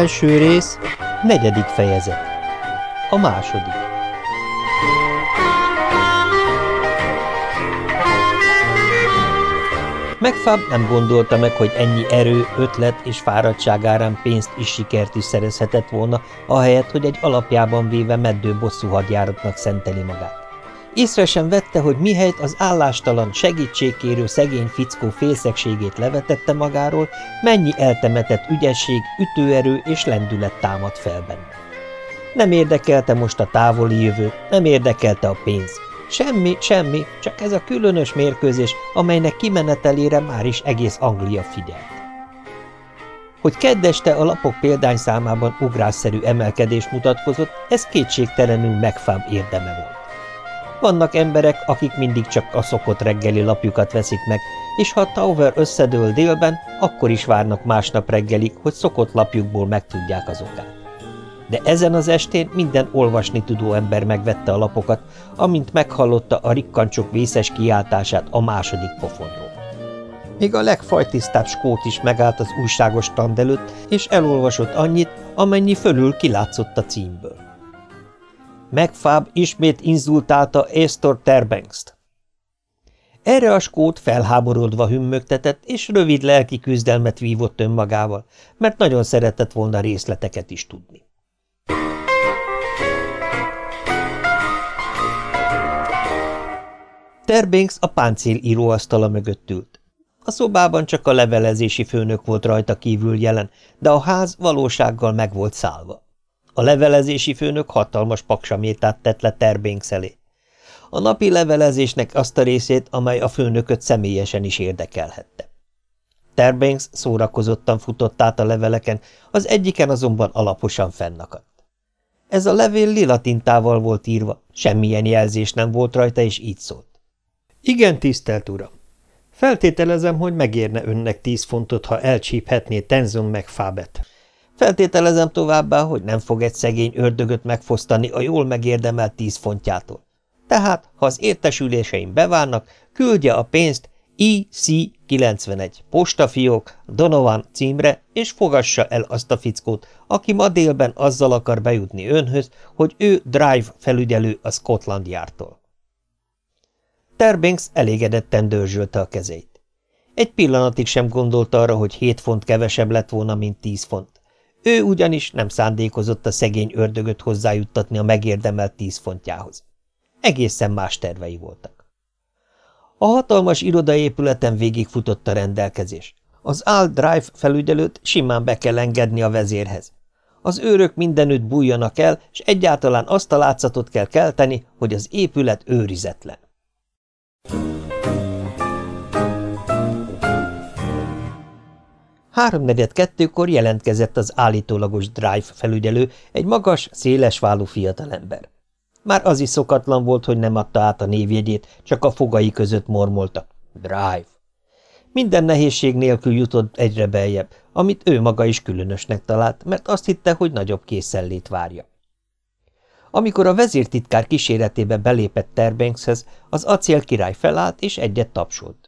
Első rész, negyedik fejezet. A második. Megfab nem gondolta meg, hogy ennyi erő, ötlet és fáradtság árán pénzt és sikert is szerezhetett volna, ahelyett, hogy egy alapjában véve meddő bosszú hadjáratnak szenteli magát. Észre sem vette, hogy mihelyt az állástalan, segítségkérő szegény fickó félszegségét levetette magáról, mennyi eltemetett ügyesség, ütőerő és lendület támad fel benne. Nem érdekelte most a távoli jövő, nem érdekelte a pénz. Semmi, semmi, csak ez a különös mérkőzés, amelynek kimenetelére már is egész Anglia figyelt. Hogy keddeste a lapok példányszámában ugrásszerű emelkedés mutatkozott, ez kétségtelenül megfám érdeme volt. Vannak emberek, akik mindig csak a szokott reggeli lapjukat veszik meg, és ha a Tower összedől délben, akkor is várnak másnap reggelig, hogy szokott lapjukból megtudják az okát. De ezen az estén minden olvasni tudó ember megvette a lapokat, amint meghallotta a rikkancsok vészes kiáltását a második pofonról. Még a legfajtisztább skót is megállt az újságos stand előtt, és elolvasott annyit, amennyi fölül kilátszott a címből. Megfáb ismét inzultálta Astor Terbanks-t. Erre a skót felháborodva hümmögtetett, és rövid lelki küzdelmet vívott önmagával, mert nagyon szeretett volna részleteket is tudni. Terbanks a páncél íróasztala mögött ült. A szobában csak a levelezési főnök volt rajta kívül jelen, de a ház valósággal meg volt szállva. A levelezési főnök hatalmas paksamétát tett le Terbanks elé. A napi levelezésnek azt a részét, amely a főnököt személyesen is érdekelhette. Terbanks szórakozottan futott át a leveleken, az egyiken azonban alaposan fennakadt. Ez a levél lila tintával volt írva, semmilyen jelzés nem volt rajta, és így szólt. Igen, tisztelt uram! Feltételezem, hogy megérne önnek tíz fontot, ha elcsíphetné Tenzon meg Fábet. Feltételezem továbbá, hogy nem fog egy szegény ördögöt megfosztani a jól megérdemelt tíz fontjától. Tehát, ha az értesüléseim beválnak, küldje a pénzt IC91 postafiók Donovan címre, és fogassa el azt a fickót, aki ma délben azzal akar bejutni önhöz, hogy ő Drive felügyelő a Scotland Yardtól. Terbanks elégedetten dörzsölte a kezeit. Egy pillanatig sem gondolta arra, hogy hét font kevesebb lett volna, mint tíz font. Ő ugyanis nem szándékozott a szegény ördögöt hozzájuttatni a megérdemelt tíz fontjához. Egészen más tervei voltak. A hatalmas irodaépületen végigfutott a rendelkezés. Az All Drive felügyelőt simán be kell engedni a vezérhez. Az őrök mindenütt bújjanak el, és egyáltalán azt a látszatot kell kelteni, hogy az épület őrizetlen. Háromnegyed kettőkor jelentkezett az állítólagos Drive felügyelő, egy magas, szélesválú fiatalember. Már az is szokatlan volt, hogy nem adta át a névjegyét, csak a fogai között mormolta. Drive. Minden nehézség nélkül jutott egyre beljebb, amit ő maga is különösnek talált, mert azt hitte, hogy nagyobb készellét várja. Amikor a vezértitkár kíséretébe belépett Terbankshez, az acél király felállt és egyet tapsolt.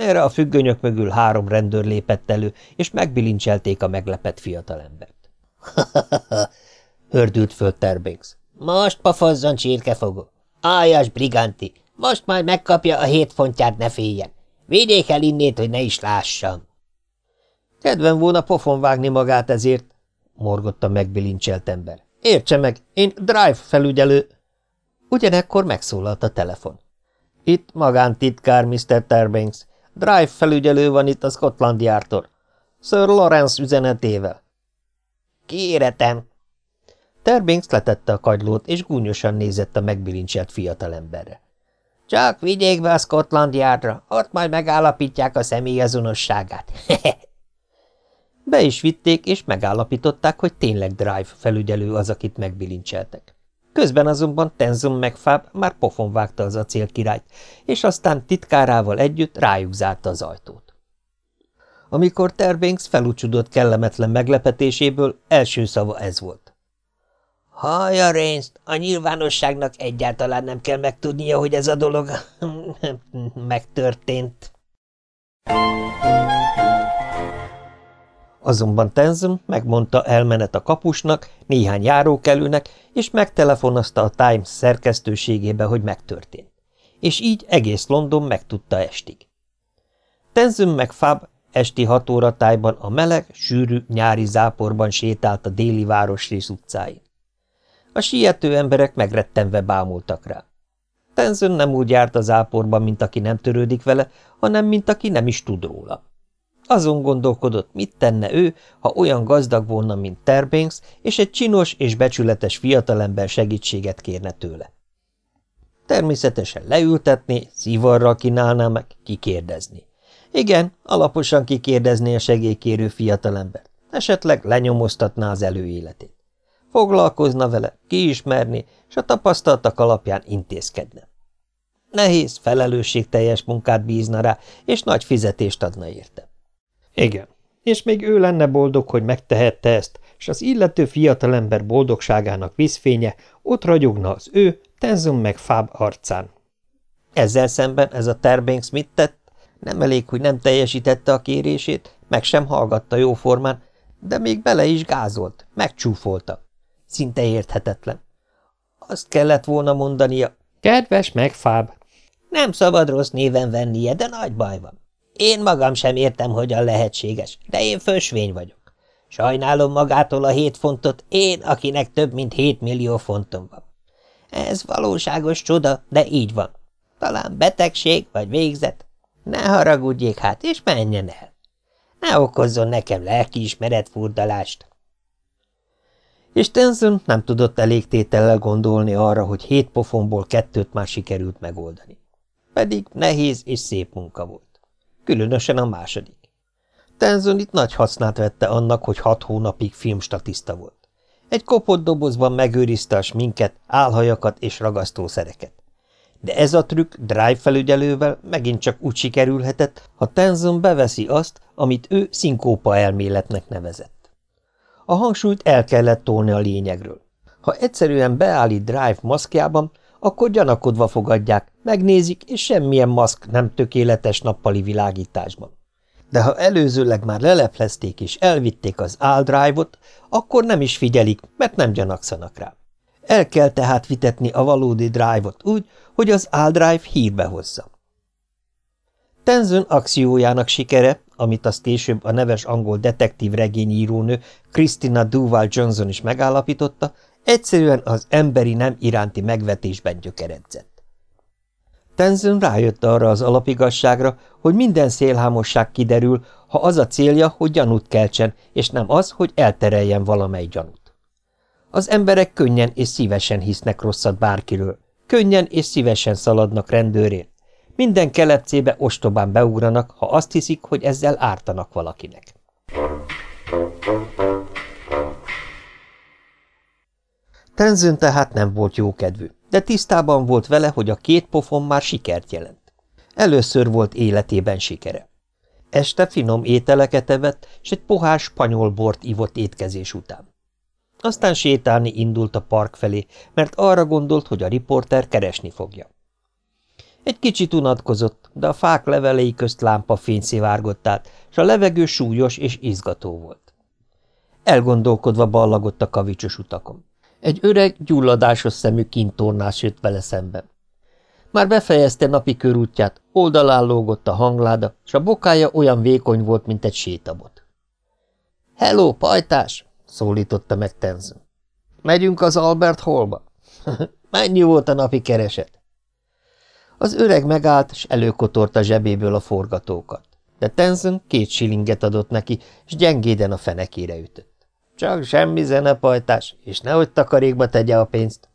Erre a függönyök mögül három rendőr lépett elő, és megbilincselték a meglepett fiatalembert. – hördült föl Terbanks. – Most pofozzon, csirkefogó! Ájas briganti! Most majd megkapja a hét fontját, ne féljen! Vigyék el innét, hogy ne is lássam! Kedven volna pofon vágni magát ezért, morgott a megbilincselt ember. Értse meg, én Drive felügyelő. Ugyanekkor megszólalt a telefon. Itt magántitkár, Mr. Terbanks. Drive felügyelő van itt a Scotland Yardtól. Sir Lawrence üzenetével. Kéretem! Terbanks letette a kagylót, és gúnyosan nézett a megbilincselt fiatalemberre. Csak vigyék be a Scotland Yardra, ott majd megállapítják a személyazonosságát. Be is vitték, és megállapították, hogy tényleg Drive felügyelő az, akit megbilincseltek. Közben azonban Tenzon megfáb már pofon vágta az acélkirályt, és aztán titkárával együtt rájuk zárta az ajtót. Amikor Terbanks felúcsudott kellemetlen meglepetéséből, első szava ez volt. Haja részt, a nyilvánosságnak egyáltalán nem kell megtudnia, hogy ez a dolog megtörtént. Azonban Tenzin megmondta elmenet a kapusnak, néhány járókelőnek, és megtelefonozta a Times szerkesztőségébe, hogy megtörtént. És így egész London megtudta estig. Tenzin meg Fab esti hat óra tájban a meleg, sűrű nyári záporban sétált a déli városrész utcáin. A siető emberek megrettenve bámultak rá. Tenzin nem úgy járt az áporban, mint aki nem törődik vele, hanem mint aki nem is tud róla. Azon gondolkodott, mit tenne ő, ha olyan gazdag volna, mint Terbanks, és egy csinos és becsületes fiatalember segítséget kérne tőle. Természetesen leültetné, szivarral kínálná meg, kikérdezni. Igen, alaposan kikérdezné a segélykérő fiatalembert, esetleg lenyomoztatná az előéletét. Foglalkozna vele, kiismerni, és a tapasztaltak alapján intézkedne. Nehéz, felelősségteljes munkát bízna rá, és nagy fizetést adna érte. Igen, és még ő lenne boldog, hogy megtehette ezt, és az illető fiatalember boldogságának vízfénye ott ragyogna az ő, Tenzon meg Fáb arcán. Ezzel szemben ez a Terbanks mit tett? Nem elég, hogy nem teljesítette a kérését, meg sem hallgatta jóformán, de még bele is gázolt, megcsúfolta. Szinte érthetetlen. Azt kellett volna mondania. Kedves megfáb. Nem szabad rossz néven vennie, de nagy baj van. Én magam sem értem, hogyan lehetséges, de én fősvény vagyok. Sajnálom magától a hét fontot, én, akinek több mint hét millió fontom van. Ez valóságos csoda, de így van. Talán betegség vagy végzet. Ne haragudjék hát, és menjen el. Ne okozzon nekem lelkiismeret furdalást. És Tenzon nem tudott elég tétellel gondolni arra, hogy hét pofonból kettőt már sikerült megoldani. Pedig nehéz és szép munka volt különösen a második. Tenzon itt nagy hasznát vette annak, hogy hat hónapig filmstatiszta volt. Egy kopott dobozban megőrizte a sminket, álhajakat és ragasztószereket. De ez a trükk Drive felügyelővel megint csak úgy sikerülhetett, ha Tenzon beveszi azt, amit ő szinkópa elméletnek nevezett. A hangsúlyt el kellett tolni a lényegről. Ha egyszerűen beállít Drive maszkjában, akkor gyanakodva fogadják, megnézik, és semmilyen maszk nem tökéletes nappali világításban. De ha előzőleg már leleplezték és elvitték az áldrive-ot, akkor nem is figyelik, mert nem gyanakszanak rá. El kell tehát vitetni a valódi drive-ot úgy, hogy az áldrive hírbe hozza. Tenzön akciójának sikere, amit az később a neves angol detektív regényírónő Christina Duval Johnson is megállapította, Egyszerűen az emberi nem iránti megvetésben gyökeredzett. Tenzön rájött arra az alapigasságra, hogy minden szélhámosság kiderül, ha az a célja, hogy gyanút keltsen, és nem az, hogy eltereljen valamely gyanút. Az emberek könnyen és szívesen hisznek rosszat bárkiről, könnyen és szívesen szaladnak rendőrén. Minden kelepcébe ostobán beugranak, ha azt hiszik, hogy ezzel ártanak valakinek. Tenzön tehát nem volt jókedvű, de tisztában volt vele, hogy a két pofon már sikert jelent. Először volt életében sikere. Este finom ételeket evett, és egy pohár spanyol bort ivott étkezés után. Aztán sétálni indult a park felé, mert arra gondolt, hogy a riporter keresni fogja. Egy kicsit unatkozott, de a fák levelei közt lámpafény szivárgott át, és a levegő súlyos és izgató volt. Elgondolkodva ballagott a kavicsos utakon. Egy öreg, gyulladásos szemű kintornás jött vele szembe. Már befejezte napi körútját, oldalán lógott a hangláda, és a bokája olyan vékony volt, mint egy sétabot. – Hello, pajtás! – szólította meg Tenzon. – Megyünk az Albert Hallba? – Mennyi volt a napi kereset? Az öreg megállt, és előkotorta a zsebéből a forgatókat, de Tenzon két silinget adott neki, és gyengéden a fenekére ütött. Csak semmi zenepajtás, és nehogy takarékba tegye a pénzt.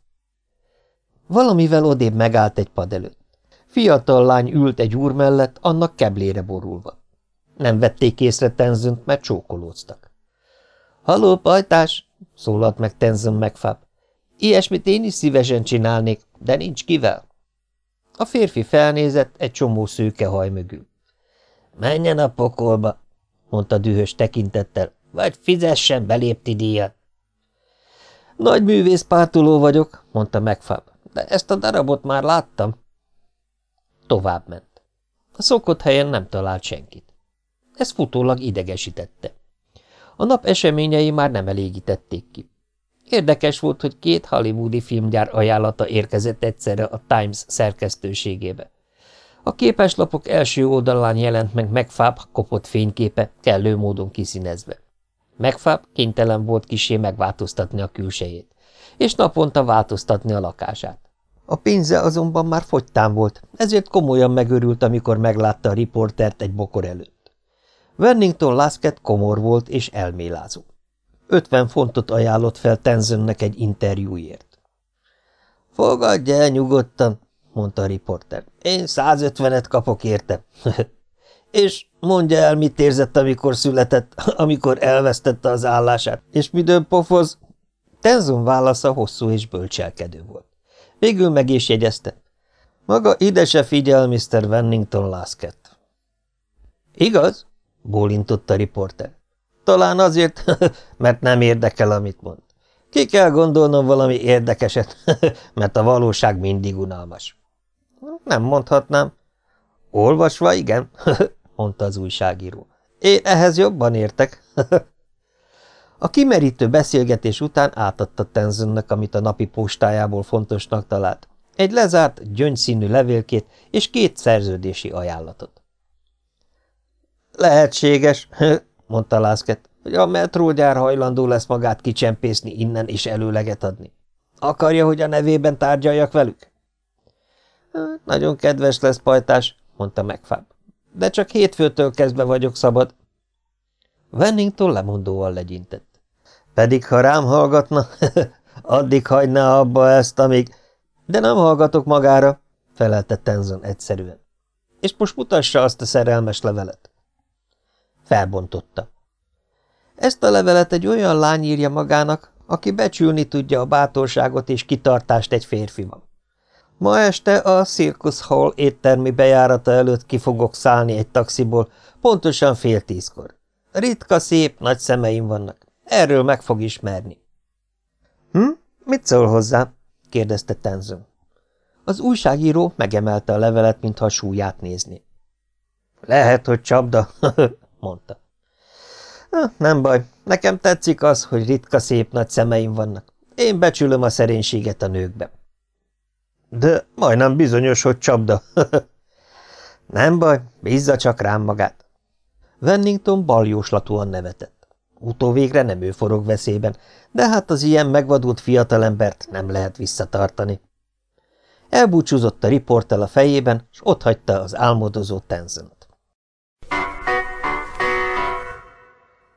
Valamivel odébb megállt egy pad előtt. Fiatal lány ült egy úr mellett, annak keblére borulva. Nem vették észre Tenzönt, mert csókolóztak. – Haló, pajtás! – szólalt meg Tenzön megfáb. – Ilyesmit én is szívesen csinálnék, de nincs kivel. A férfi felnézett egy csomó szőke haj mögül. – Menjen a pokolba! – mondta dühös tekintettel, vagy fizessen belépti díjat. Nagy művész pártuló vagyok, mondta megfab, de ezt a darabot már láttam. Tovább ment. A szokott helyen nem talált senkit. Ez futólag idegesítette. A nap eseményei már nem elégítették ki. Érdekes volt, hogy két hollywoodi filmgyár ajánlata érkezett egyszerre a Times szerkesztőségébe. A képeslapok első oldalán jelent meg megfáb kopott fényképe, kellő módon kiszínezve. Megfáb kénytelen volt kisé megváltoztatni a külsejét, és naponta változtatni a lakását. A pénze azonban már fogytán volt, ezért komolyan megörült, amikor meglátta a riportert egy bokor előtt. Wernington Lasket komor volt és elmélázó. 50 fontot ajánlott fel Tenzonnek egy interjúért. – Fogadj el nyugodtan, mondta a riporter. Én 150-et kapok érte. és mondja el, mit érzett, amikor született, amikor elvesztette az állását, és midőn pofoz? Tenzon válasza hosszú és bölcselkedő volt. Végül meg is jegyezte. Maga ide se figyel, Mr. Wennington Lasket. Igaz? bólintott a riporter. Talán azért, mert nem érdekel, amit mond. Ki kell gondolnom valami érdekeset, mert a valóság mindig unalmas. Nem mondhatnám. Olvasva, igen, mondta az újságíró. Én ehhez jobban értek. A kimerítő beszélgetés után átadta Tenzonnek, amit a napi postájából fontosnak talált. Egy lezárt, gyöngyszínű levélkét és két szerződési ajánlatot. Lehetséges, mondta Lászket, hogy a metrógyár hajlandó lesz magát kicsempészni innen és előleget adni. Akarja, hogy a nevében tárgyaljak velük? Nagyon kedves lesz, pajtás, mondta megfáb. De csak hétfőtől kezdve vagyok szabad. Wennington lemondóan legyintett. Pedig ha rám hallgatna, addig hagyná abba ezt, amíg... De nem hallgatok magára, felelte Tenzon egyszerűen. És most mutassa azt a szerelmes levelet. Felbontotta. Ezt a levelet egy olyan lány írja magának, aki becsülni tudja a bátorságot és kitartást egy férfiban. Ma este a Circus Hall éttermi bejárata előtt ki fogok szállni egy taxiból, pontosan fél tízkor. Ritka, szép, nagy szemeim vannak. Erről meg fog ismerni. Hm? Mit szól hozzá? kérdezte Tenzon. Az újságíró megemelte a levelet, mintha a súlyát nézni. Lehet, hogy csapda, mondta. Nem baj, nekem tetszik az, hogy ritka szép nagy szemeim vannak. Én becsülöm a szerénységet a nőkben. De majdnem bizonyos, hogy csapda. Nem baj, bízza csak rám magát. Wennington baljóslatúan nevetett. Utóvégre nem ő forog veszélyben, de hát az ilyen megvadult fiatalembert nem lehet visszatartani. Elbúcsúzott a riportel a fejében, és otthagyta az álmodozó Tenzont.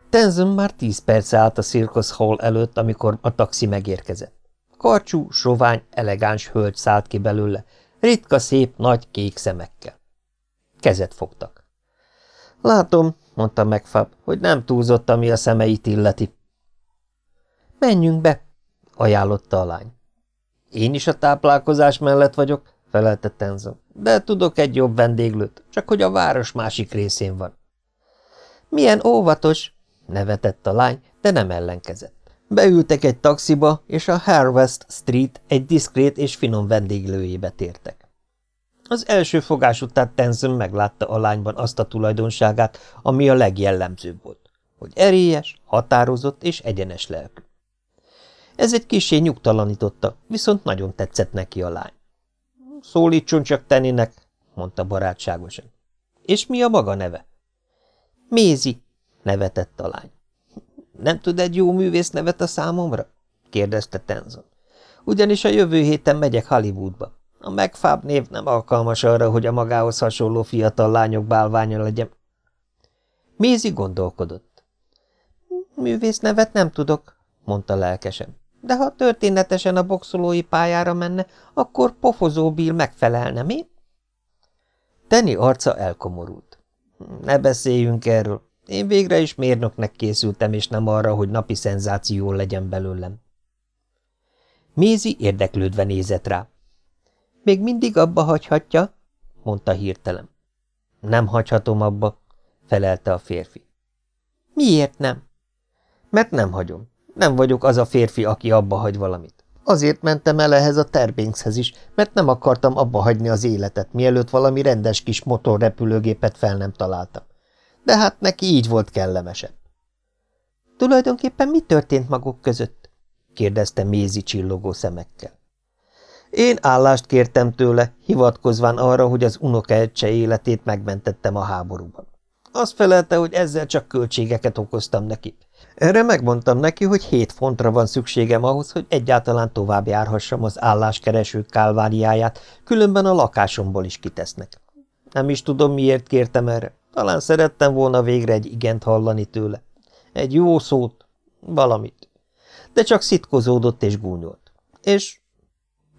Tenzon már tíz perce állt a Circus Hall előtt, amikor a taxi megérkezett. Karcsú, sovány, elegáns hölgy szállt ki belőle, ritka szép, nagy kék szemekkel. Kezet fogtak. Látom, mondta megfab, hogy nem túlzott, ami a szemeit illeti. Menjünk be, ajánlotta a lány. Én is a táplálkozás mellett vagyok, felelte Tenzon, de tudok egy jobb vendéglőt, csak hogy a város másik részén van. Milyen óvatos, nevetett a lány, de nem ellenkezett. Beültek egy taxiba, és a Harvest Street egy diszkrét és finom vendéglőjébe tértek. Az első fogás után Tenzon meglátta a lányban azt a tulajdonságát, ami a legjellemzőbb volt, hogy erélyes, határozott és egyenes lelkű. Ez egy kisé nyugtalanította, viszont nagyon tetszett neki a lány. Szólítson csak Teninek, mondta barátságosan. És mi a maga neve? Mézi, nevetett a lány. Nem tud egy jó művész nevet a számomra? kérdezte Tenzon. Ugyanis a jövő héten megyek Hollywoodba. A megfáb név nem alkalmas arra, hogy a magához hasonló fiatal lányok bálványa legyen. Mézi gondolkodott. Művész nevet nem tudok, mondta lelkesen. De ha történetesen a boxolói pályára menne, akkor pofozó Bill megfelelne, mi? Teni arca elkomorult. Ne beszéljünk erről. Én végre is mérnöknek készültem, és nem arra, hogy napi szenzáció legyen belőlem. Mézi érdeklődve nézett rá. Még mindig abba hagyhatja? mondta hirtelen. Nem hagyhatom abba, felelte a férfi. Miért nem? Mert nem hagyom. Nem vagyok az a férfi, aki abba hagy valamit. Azért mentem el ehhez a Terbankshez is, mert nem akartam abba hagyni az életet, mielőtt valami rendes kis motorrepülőgépet fel nem találtam de hát neki így volt kellemesebb. Tulajdonképpen mi történt maguk között? kérdezte Mézi csillogó szemekkel. Én állást kértem tőle, hivatkozván arra, hogy az unokaecse életét megmentettem a háborúban. Azt felelte, hogy ezzel csak költségeket okoztam neki. Erre megmondtam neki, hogy hét fontra van szükségem ahhoz, hogy egyáltalán tovább járhassam az álláskeresők kálváriáját, különben a lakásomból is kitesznek. Nem is tudom, miért kértem erre. Talán szerettem volna végre egy igent hallani tőle. Egy jó szót, valamit. De csak szitkozódott és gúnyolt. És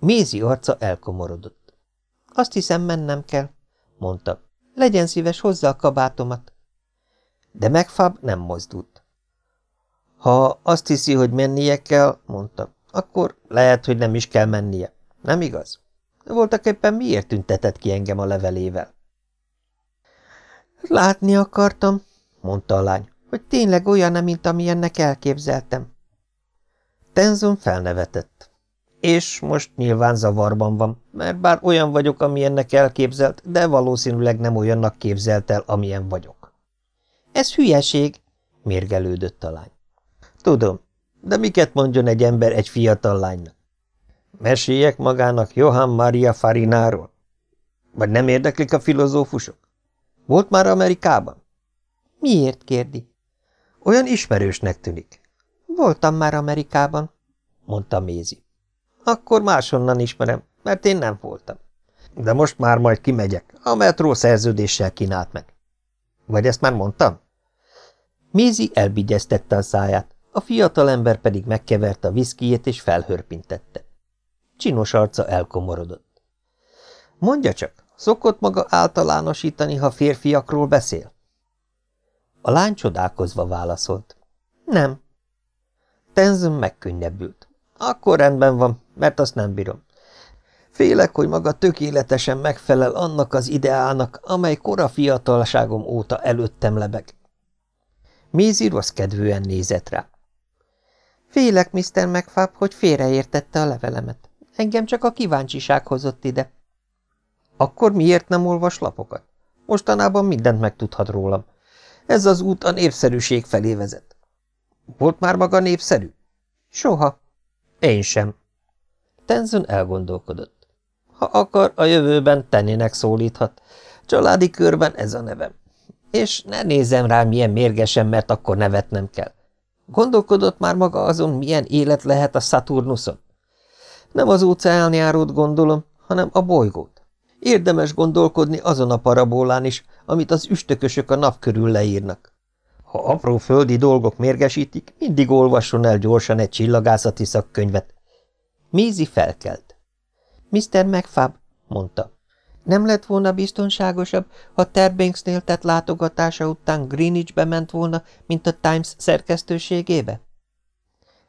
Mézi arca elkomorodott. Azt hiszem, mennem kell, mondta. Legyen szíves, hozza a kabátomat. De megfab nem mozdult. Ha azt hiszi, hogy mennie kell, mondta, akkor lehet, hogy nem is kell mennie. Nem igaz? Voltak éppen miért tüntetett ki engem a levelével? Látni akartam, mondta a lány, hogy tényleg olyan, mint amilyennek elképzeltem. Tenzon felnevetett. És most nyilván zavarban van, mert bár olyan vagyok, amilyennek elképzelt, de valószínűleg nem olyannak képzelt el, amilyen vagyok. Ez hülyeség, mérgelődött a lány. Tudom, de miket mondjon egy ember egy fiatal lánynak? Meséljek magának Johann Maria Farináról? Vagy nem érdeklik a filozófusok? Volt már Amerikában? Miért kérdi? Olyan ismerősnek tűnik. Voltam már Amerikában, mondta Mézi. Akkor máshonnan ismerem, mert én nem voltam. De most már majd kimegyek. A metró szerződéssel kínált meg. Vagy ezt már mondtam? Mézi elbigyeztette a száját, a fiatal ember pedig megkeverte a viszkijét és felhörpintette. Csinos arca elkomorodott. Mondja csak, szokott maga általánosítani, ha férfiakról beszél? A lány csodálkozva válaszolt. Nem. Tenzön megkönnyebbült. Akkor rendben van, mert azt nem bírom. Félek, hogy maga tökéletesen megfelel annak az ideának, amely kora fiatalságom óta előttem lebeg. Mézi rossz kedvűen nézett rá. Félek, Mr. McFab, hogy félreértette a levelemet. Engem csak a kíváncsiság hozott ide. Akkor miért nem olvas lapokat? Mostanában mindent megtudhat rólam. Ez az út a népszerűség felé vezet. Volt már maga népszerű? Soha. Én sem. Tenzon elgondolkodott. Ha akar, a jövőben tennének szólíthat. Családi körben ez a nevem. És ne nézem rá milyen mérgesen, mert akkor nevetnem kell. Gondolkodott már maga azon, milyen élet lehet a Saturnuson? Nem az óceánjárót gondolom, hanem a bolygót. Érdemes gondolkodni azon a parabolán is, amit az üstökösök a nap körül leírnak. Ha apró földi dolgok mérgesítik, mindig olvasson el gyorsan egy csillagászati szakkönyvet. Mízi felkelt. Mr. McFab, mondta, nem lett volna biztonságosabb, ha Terbanksnél tett látogatása után Greenwichbe ment volna, mint a Times szerkesztőségébe?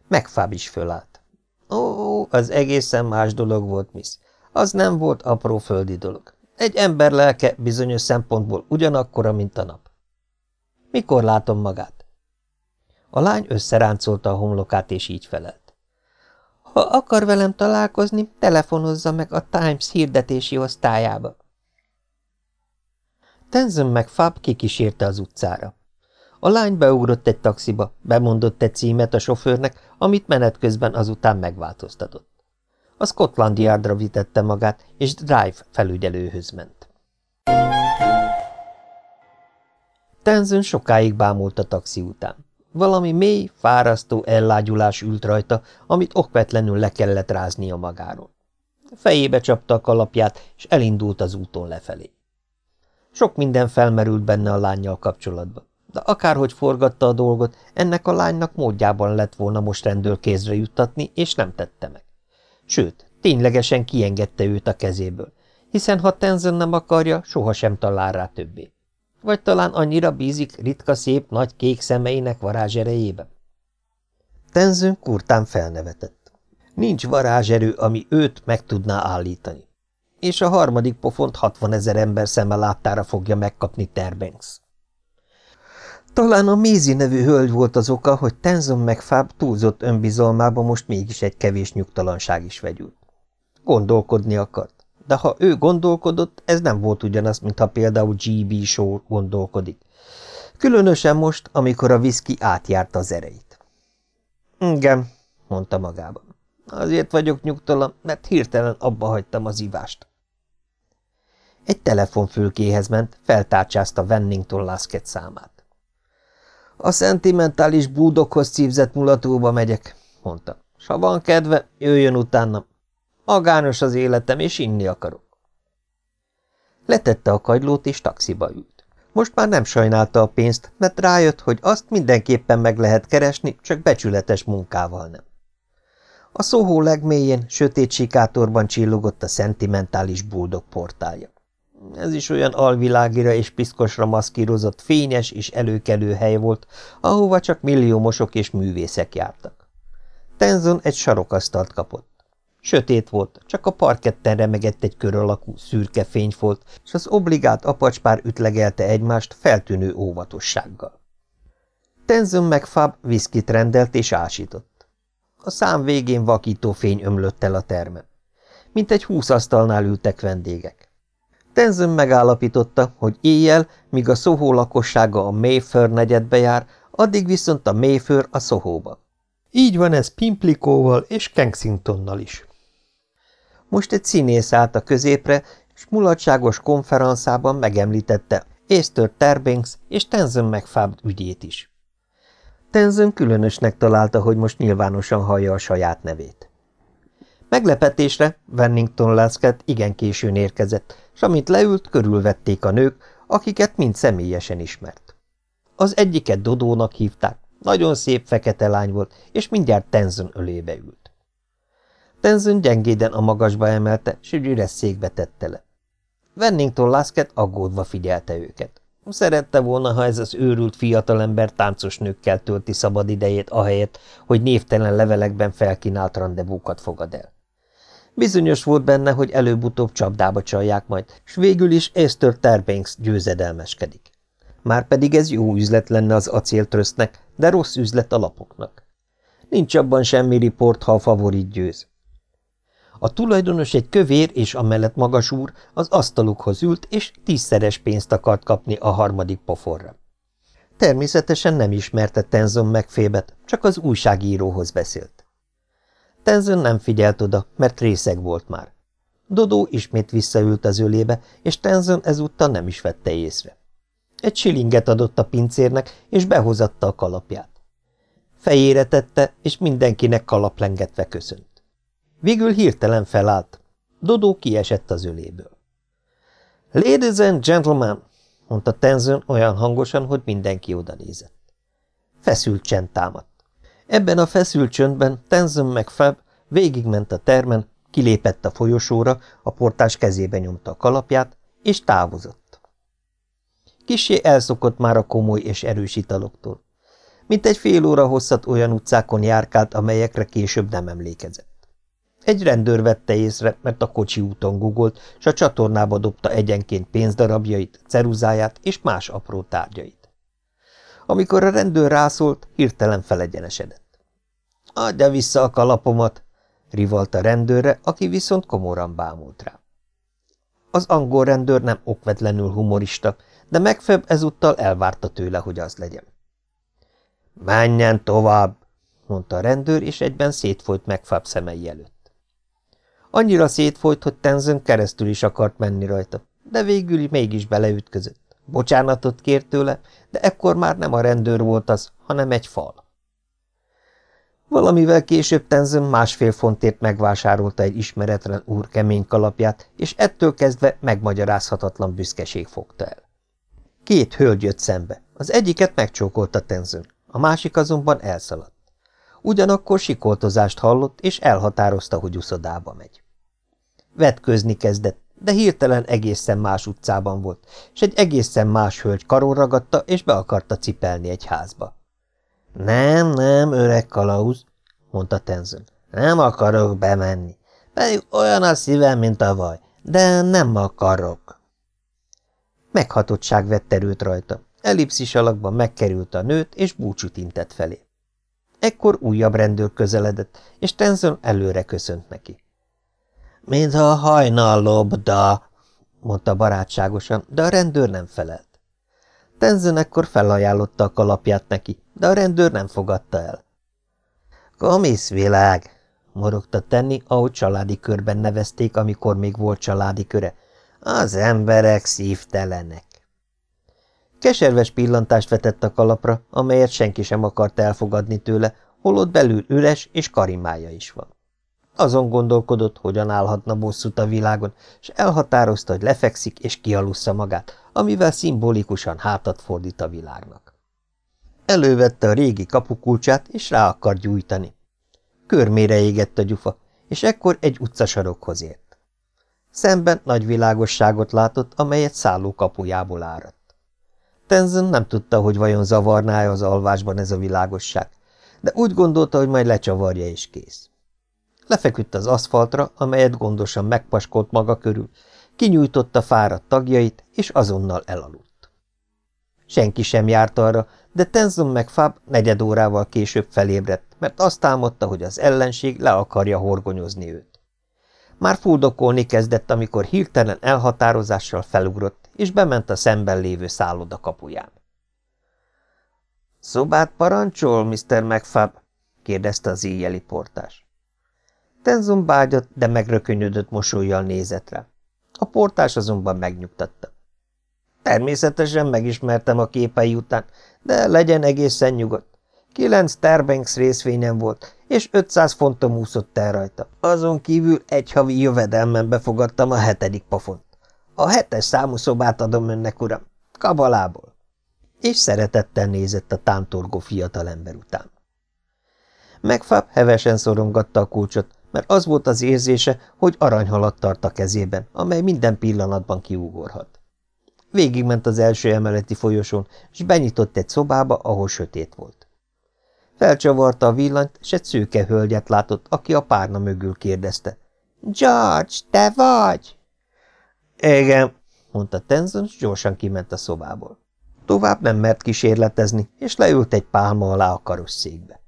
McFab is fölállt. Ó, az egészen más dolog volt, Miss. Az nem volt apró földi dolog. Egy ember lelke bizonyos szempontból ugyanakkora, mint a nap. Mikor látom magát? A lány összeráncolta a homlokát, és így felelt. Ha akar velem találkozni, telefonozza meg a Times hirdetési osztályába. Tenzon meg Fab kikísérte az utcára. A lány beugrott egy taxiba, bemondott egy címet a sofőrnek, amit menet közben azután megváltoztatott. A Scotland Yardra vitette magát, és Drive felügyelőhöz ment. Tenzön sokáig bámult a taxi után. Valami mély, fárasztó ellágyulás ült rajta, amit okvetlenül le kellett ráznia magáról. Fejébe csapta a kalapját, és elindult az úton lefelé. Sok minden felmerült benne a lányjal kapcsolatban, de akárhogy forgatta a dolgot, ennek a lánynak módjában lett volna most rendőr kézre juttatni, és nem tette meg. Sőt, ténylegesen kiengedte őt a kezéből, hiszen ha Tenzon nem akarja, sohasem talál rá többé. Vagy talán annyira bízik ritka szép nagy kék szemeinek varázserejében? Tenzön kurtán felnevetett. Nincs varázserő, ami őt meg tudná állítani. És a harmadik pofont hatvanezer ember szeme láttára fogja megkapni Terbanks. Talán a Mézi nevű hölgy volt az oka, hogy Tenzon meg Fáb túlzott önbizalmába most mégis egy kevés nyugtalanság is vegyült. Gondolkodni akart de ha ő gondolkodott, ez nem volt ugyanaz, mintha például G.B. Shaw gondolkodik. Különösen most, amikor a viszki átjárta az ereit. Igen, mondta magában. Azért vagyok nyugtalan, mert hirtelen abba hagytam az ivást. Egy telefonfülkéhez ment, feltárcsázta Vennington Lasket számát. A szentimentális búdokhoz cívzett mulatóba megyek, mondta. S ha van kedve, jöjjön utána. Magános az életem, és inni akarok. Letette a kagylót, és taxiba ült. Most már nem sajnálta a pénzt, mert rájött, hogy azt mindenképpen meg lehet keresni, csak becsületes munkával nem. A szóhó legmélyén, sötét sikátorban csillogott a szentimentális buldog portálja. Ez is olyan alvilágira és piszkosra maszkírozott, fényes és előkelő hely volt, ahova csak milliómosok és művészek jártak. Tenzon egy sarokasztalt kapott. Sötét volt, csak a parketten remegett egy kör alakú, szürke fényfolt, és az obligát apacspár ütlegelte egymást feltűnő óvatossággal. Tenzon meg Fab viszkit rendelt és ásított. A szám végén vakító fény ömlött el a termen. Mint egy húsz asztalnál ültek vendégek. Tenzon megállapította, hogy éjjel, míg a Soho lakossága a Mayfair negyedbe jár, addig viszont a Mayfair a Sohóba. Így van ez Pimplikóval és Kensingtonnal is. Most egy színész állt a középre, és mulatságos konferenszában megemlítette Esther Terbanks és Tenzon McFab ügyét is. Tenzon különösnek találta, hogy most nyilvánosan hallja a saját nevét. Meglepetésre Wennington Lasket igen későn érkezett, s amint leült, körülvették a nők, akiket mind személyesen ismert. Az egyiket Dodónak hívták, nagyon szép fekete lány volt, és mindjárt Tenzon ölébe ült. Tenzon gyengéden a magasba emelte, s üres székbe tette le. Wennington Lasket aggódva figyelte őket. Szerette volna, ha ez az őrült fiatalember táncos nőkkel tölti szabad idejét, ahelyett, hogy névtelen levelekben felkínált rendezvúkat fogad el. Bizonyos volt benne, hogy előbb-utóbb csapdába csalják majd, s végül is Esther Terbanks győzedelmeskedik. Márpedig ez jó üzlet lenne az acéltrösznek, de rossz üzlet a lapoknak. Nincs abban semmi riport, ha a favorit győz. A tulajdonos egy kövér és amellett magas úr az asztalukhoz ült, és tízszeres pénzt akart kapni a harmadik poforra. Természetesen nem ismerte Tenzon megfébet, csak az újságíróhoz beszélt. Tenzon nem figyelt oda, mert részeg volt már. Dodó ismét visszaült az ölébe, és Tenzon ezúttal nem is vette észre. Egy silinget adott a pincérnek, és behozatta a kalapját. Fejére tette, és mindenkinek kalaplengetve köszönt. Végül hirtelen felállt. Dodó kiesett az öléből. – Ladies and gentlemen! – mondta Tenzon olyan hangosan, hogy mindenki oda nézett. Feszült csend támadt. Ebben a feszült csöndben Tenzon meg Fab végigment a termen, kilépett a folyosóra, a portás kezébe nyomta a kalapját, és távozott. Kissé elszokott már a komoly és erős italoktól. Mint egy fél óra hosszat olyan utcákon járkált, amelyekre később nem emlékezett. Egy rendőr vette észre, mert a kocsi úton gugolt, s a csatornába dobta egyenként pénzdarabjait, ceruzáját és más apró tárgyait. Amikor a rendőr rászólt, hirtelen felegyenesedett. – Adja vissza a kalapomat! – rivalta a rendőrre, aki viszont komoran bámult rá. Az angol rendőr nem okvetlenül humorista, de megfebb ezúttal elvárta tőle, hogy az legyen. – Menjen tovább! – mondta a rendőr, és egyben szétfolyt megfab szemei előtt. Annyira szétfolyt, hogy Tenzön keresztül is akart menni rajta, de végül mégis beleütközött. Bocsánatot kért tőle, de ekkor már nem a rendőr volt az, hanem egy fal. Valamivel később Tenzön másfél fontért megvásárolta egy ismeretlen úr kemény kalapját, és ettől kezdve megmagyarázhatatlan büszkeség fogta el. Két hölgy jött szembe. Az egyiket megcsókolta Tenzön, a másik azonban elszaladt. Ugyanakkor sikoltozást hallott, és elhatározta, hogy uszodába megy. Vetközni kezdett, de hirtelen egészen más utcában volt, és egy egészen más hölgy karon ragadta, és be akarta cipelni egy házba. Nem, nem, öreg kalauz, mondta Tenzön. Nem akarok bemenni, pedig olyan a szívem, mint a vaj, de nem akarok. Meghatottság vett erőt rajta. Ellipszis alakban megkerült a nőt, és búcsút intett felé. Ekkor újabb rendőr közeledett, és Tenzon előre köszönt neki. – Mintha hajnal lobda, mondta barátságosan, de a rendőr nem felelt. Tenzon ekkor felajánlotta a kalapját neki, de a rendőr nem fogadta el. – Komiszvilág, morogta tenni, ahogy családi körben nevezték, amikor még volt családi köre. Az emberek szívtelenek. Keserves pillantást vetett a kalapra, amelyet senki sem akart elfogadni tőle, holott belül üres és karimája is van. Azon gondolkodott, hogyan állhatna bosszút a világon, és elhatározta, hogy lefekszik és kialussza magát, amivel szimbolikusan hátat fordít a világnak. Elővette a régi kapukulcsát, és rá akar gyújtani. Körmére égett a gyufa, és ekkor egy utcasarokhoz ért. Szemben nagy világosságot látott, amelyet szálló kapujából áradt. Tenzin nem tudta, hogy vajon zavarná -e az alvásban ez a világosság, de úgy gondolta, hogy majd lecsavarja és kész. Lefeküdt az aszfaltra, amelyet gondosan megpaskolt maga körül, kinyújtotta fáradt tagjait, és azonnal elaludt. Senki sem járt arra, de Tenzon meg Fab negyed órával később felébredt, mert azt álmodta, hogy az ellenség le akarja horgonyozni őt. Már fuldokolni kezdett, amikor hirtelen elhatározással felugrott, és bement a szemben lévő szálloda kapuján. – Szobát parancsol, Mr. McFab? – kérdezte az éjjeli portás. Tenzon bágyat, de megrökönyödött mosolyjal nézett rá. A portás azonban megnyugtatta. Természetesen megismertem a képei után, de legyen egészen nyugodt. Kilenc Terbanks részvényem volt, és 500 fontom úszott el rajta. Azon kívül egy havi jövedelmen befogadtam a hetedik pofont. A hetes számú szobát adom önnek, uram. Kabalából. És szeretettel nézett a tántorgó fiatalember után. Megfab hevesen szorongatta a kulcsot, mert az volt az érzése, hogy aranyhalat tart a kezében, amely minden pillanatban kiugorhat. Végigment az első emeleti folyosón, és benyitott egy szobába, ahol sötét volt. Felcsavarta a villanyt, és egy szőke hölgyet látott, aki a párna mögül kérdezte. – George, te vagy? – Igen, mondta Tenzon, és gyorsan kiment a szobából. Tovább nem mert kísérletezni, és leült egy pálma alá a karosszékbe.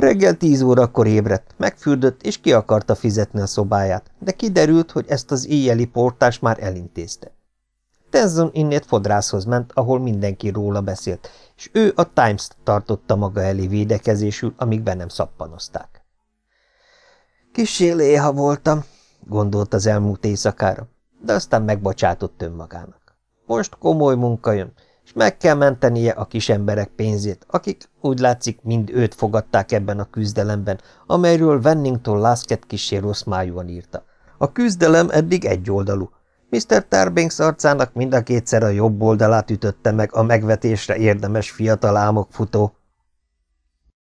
Reggel tíz órakor ébredt, megfürdött, és ki akarta fizetni a szobáját, de kiderült, hogy ezt az éjjeli portás már elintézte. Tenzon innét fodrászhoz ment, ahol mindenki róla beszélt, és ő a Times-t tartotta maga elé védekezésül, amíg be nem szappanozták. Kissé léha voltam, gondolt az elmúlt éjszakára, de aztán megbocsátott önmagának. Most komoly munka jön, és meg kell mentenie a kis emberek pénzét, akik úgy látszik mind őt fogadták ebben a küzdelemben, amelyről Wennington Lasket kissé rossz májúan írta. A küzdelem eddig egyoldalú, Mr. Tarbanks arcának mind a kétszer a jobb oldalát ütötte meg a megvetésre érdemes fiatal álmok futó,